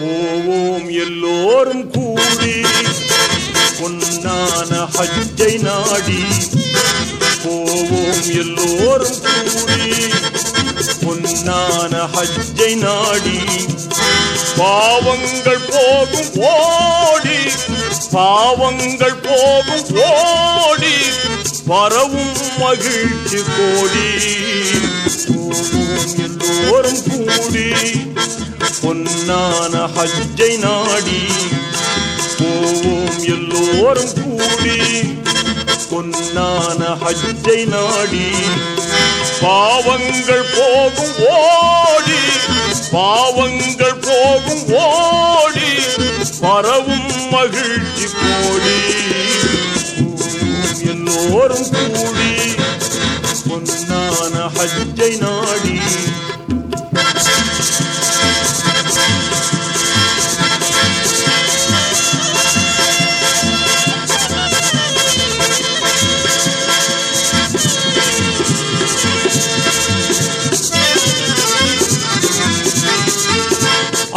போவோம் எல்லோரும் கூடி. பொன்னான ஹஜ்ஜை நாடி. போவோம் எல்லோரும் கூடி. பொன்னான ஹஜ்ஜை நாடி. பாவங்கள் போகும் ஓடி. பாவங்கள் போகும் ஓடி பரவும் மகிழ்ச்சி கோடி. எல்லோரும் கூடி பொன்னான ஹஜ்ஜை நாடி. போவோம் எல்லோரும் கூடி பொன்னான ஹஜ்ஜை நாடி. பாவங்கள் போகும் ஓடி. பாவங்கள் போகும் ஓடி. பரவும் மகிழ்ச்சி கோடி. எல்லோரும் கூடி பொன்னான ஹஜ்ஜை நாடி.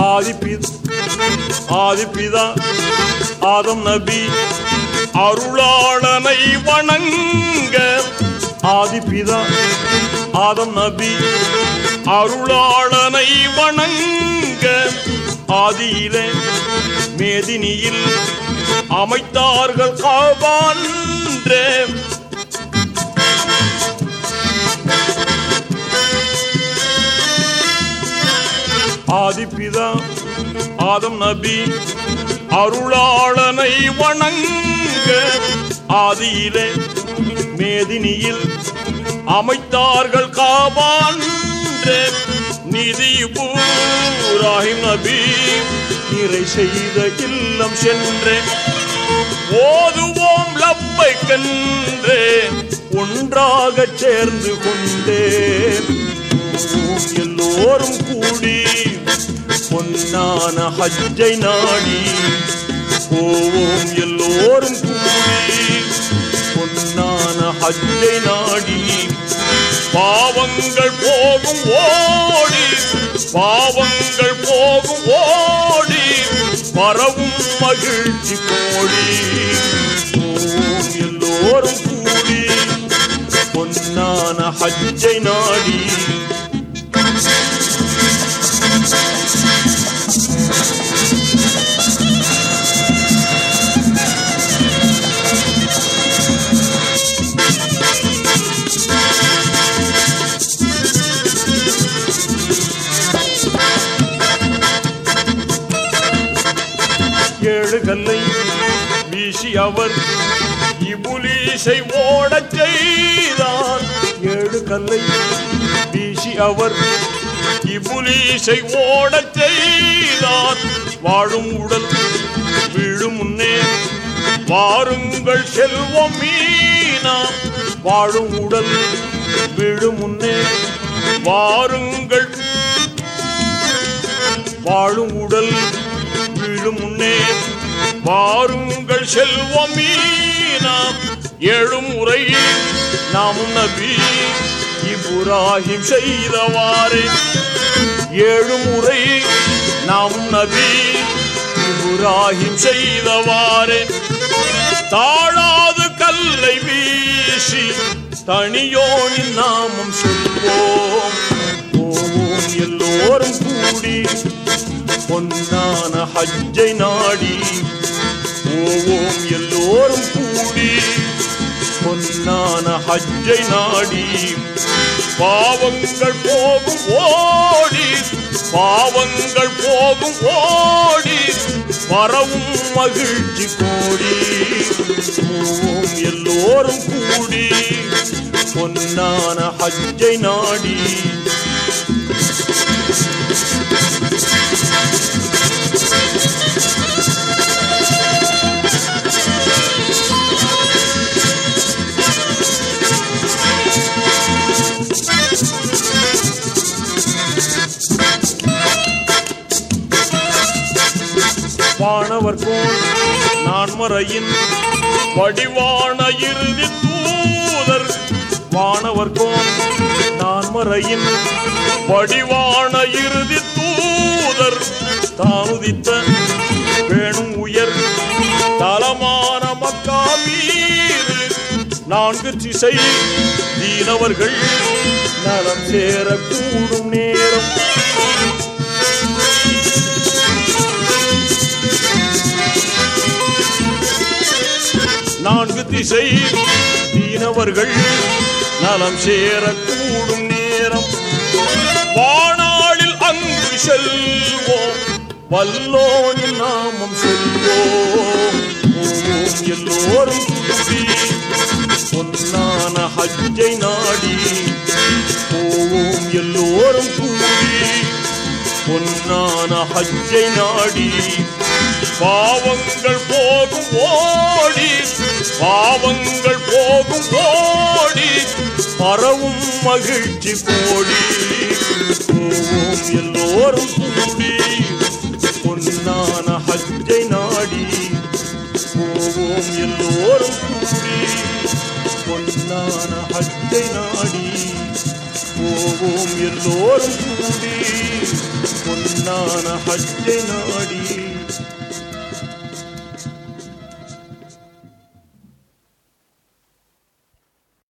ஆதிபித் ஆதிபிதா ஆதம் நபி அருளாளனை வணங்க. ஆதிபிதா ஆதம் நபி அருளாளனை வணங்க. ஆதியிலே மேதினியில் அமைத்தார்கள் காபான்றே ஆதிபிதா ஆதம் நபி அருளாளனை வணங்க. ஆதியிலே மேதினியில் அமைத்தார்கள் காபான் நிதி பூராஹிம் நபி இறை செய்த இல்லம் சென்றே. ஓதுவோம் லப்பை கன்றே ஒன்றாக சேர்ந்து கொண்டே. எல்லோரும் கூடி பொன்னான ஹஜ்ஜை நாடி. போவோம் எல்லோரும் கூடி பொன்னான நாடி. பாவங்கள் போகும் ஓடி பாவங்கள் போகும் ஓடி பரவும் மகிழ்ச்சி கோடி எல்லோரும் கூடி பொன்னான ஹஜ்ஜை நாடி. ஏழுகல்லை வீசி அவர் இபுலீசை ஓடச் செய்தார் ஏழு கல்லை வீசி அவர் இபுலீசை ஓடச் செய்தார் வாழும் உடல் வீழும் முன்னே வாருங்கள் செல்வம் மீனா வாழும் உடல் வீழும் முன்னே வாருங்கள். வாழும் உடல் வீழும் முன்னே பாருங்கள் செல்வம் மீனாம் ஏழு உரையில் நாமும் நபி இப்ராஹிம் செய்தவாறு. ஏழும் முறை நாமும் நபி இப்ராஹிம் செய்தவாறு. தாழாது கல்லை வீசி தனியோனின் நாமம் சொல்வோம். போவோம் எல்லோரும் கூடி பொன்னான ஹஜ்ஜை நாடி. போவோம் எல்லோரும் கூடி பொன்னான ஹஜ்ஜை நாடி பாவங்கள் போகும் ஓடி பாவங்கள் போகும் ஓடி வரவும் மகிழ்ச்சி கோடி. போவோம் எல்லோரும் கூடி பொன்னான ஹஜ்ஜை நாடி. வானவர்கோன் நான்மறையின் வடிவான இறுதி தூதர். வானவர்கோன் நான்மறையின் வடிவான இறுதி தூதர். தானுதித்த வேணும் உயர் தலமான மக்கா மீது நான்கு திசை தீனவர்கள் நலம் சேரக்கூடும். நான்கு திசை தீனவர்கள் நலம் சேர கூடும் நேரம். வானாளில் அங்கு செல்வோம் வல்லோனின் நாமம் செல்வோம். எல்லோரும் பொன்னான ஹஜ்ஜை நாடி போவோம் எல்லோரும் கூடி பொன்னான ஹஜ்ஜை நாடி பாவங்கள் பாவங்கள் போகும் போடி பரவும் மகிழ்ச்சி போடி போவோம் எல்லோரும் கூடி பொன்னான ஹஜ்ஜை நாடி. போவோம் எல்லோரும் கூடி பொன்னான ஹஜ்ஜை நாடி. போவோம் எல்லோரும் கூடி பொன்னான ஹஜ்ஜை நாடி.